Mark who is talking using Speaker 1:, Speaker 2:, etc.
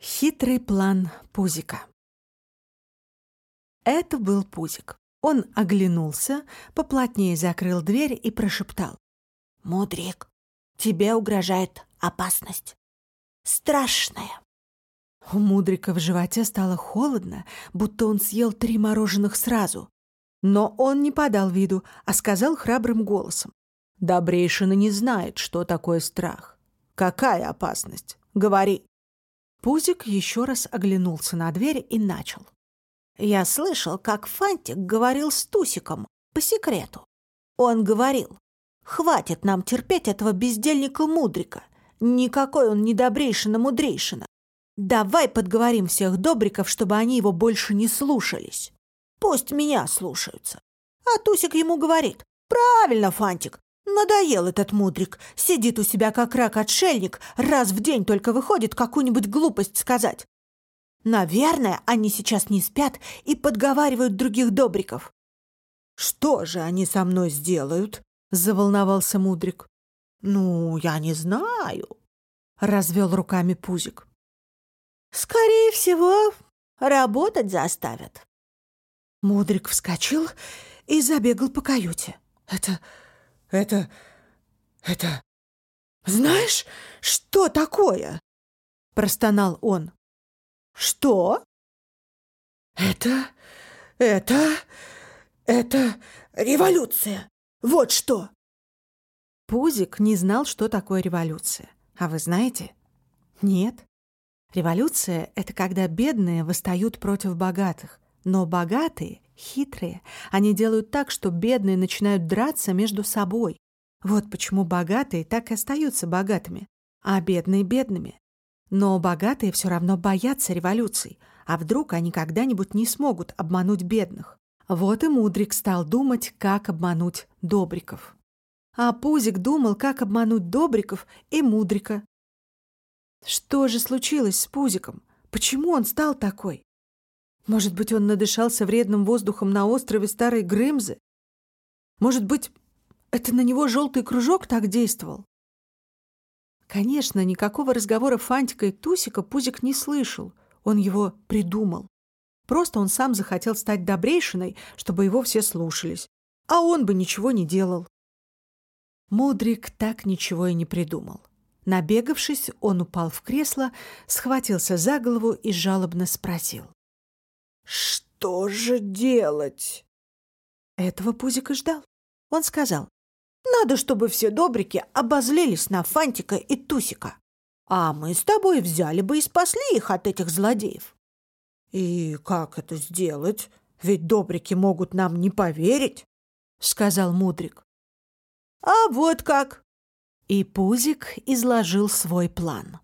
Speaker 1: Хитрый план Пузика. Это был Пузик. Он оглянулся, поплотнее закрыл дверь и прошептал.
Speaker 2: «Мудрик, тебе угрожает опасность. Страшная».
Speaker 1: У Мудрика в животе стало холодно, будто он съел три мороженых сразу. Но он не подал виду, а сказал храбрым голосом. «Добрейшина не знает, что такое страх. Какая опасность? Говори». Пузик еще раз оглянулся на дверь и начал.
Speaker 2: «Я слышал, как Фантик говорил с Тусиком по секрету. Он говорил, хватит нам терпеть этого бездельника-мудрика. Никакой он не добрейшина-мудрейшина. Давай подговорим всех добриков, чтобы они его больше не слушались. Пусть меня слушаются. А Тусик ему говорит, правильно, Фантик, Надоел этот мудрик. Сидит у себя как рак-отшельник, раз в день только выходит какую-нибудь глупость сказать. Наверное, они сейчас не спят и подговаривают других добриков.
Speaker 1: «Что же они со мной сделают?» — заволновался мудрик.
Speaker 2: «Ну, я не знаю», — развел руками Пузик. «Скорее всего, работать заставят».
Speaker 1: Мудрик вскочил и забегал по каюте. «Это это... это... Знаешь, что такое?» Простонал он.
Speaker 2: «Что?»
Speaker 1: «Это... это... это революция! Вот что!» Пузик не знал, что такое революция. А вы знаете? Нет. Революция — это когда бедные восстают против богатых, но богатые хитрые. Они делают так, что бедные начинают драться между собой. Вот почему богатые так и остаются богатыми, а бедные — бедными. Но богатые все равно боятся революций, а вдруг они когда-нибудь не смогут обмануть бедных. Вот и Мудрик стал думать, как обмануть Добриков. А Пузик думал, как обмануть Добриков и Мудрика. Что же случилось с Пузиком? Почему он стал такой? Может быть, он надышался вредным воздухом на острове Старой Грымзы? Может быть, это на него желтый кружок так действовал? Конечно, никакого разговора Фантика и Тусика Пузик не слышал. Он его придумал. Просто он сам захотел стать добрейшиной, чтобы его все слушались. А он бы ничего не делал. Мудрик так ничего и не придумал. Набегавшись, он упал в кресло, схватился за голову и жалобно спросил.
Speaker 2: Что же делать?
Speaker 1: Этого Пузик и ждал. Он сказал,
Speaker 2: надо, чтобы все добрики обозлились на Фантика и Тусика. А мы с тобой взяли бы и спасли их от этих злодеев.
Speaker 1: И как это сделать? Ведь добрики могут нам не поверить, сказал Мудрик.
Speaker 2: А вот как.
Speaker 1: И Пузик изложил свой план.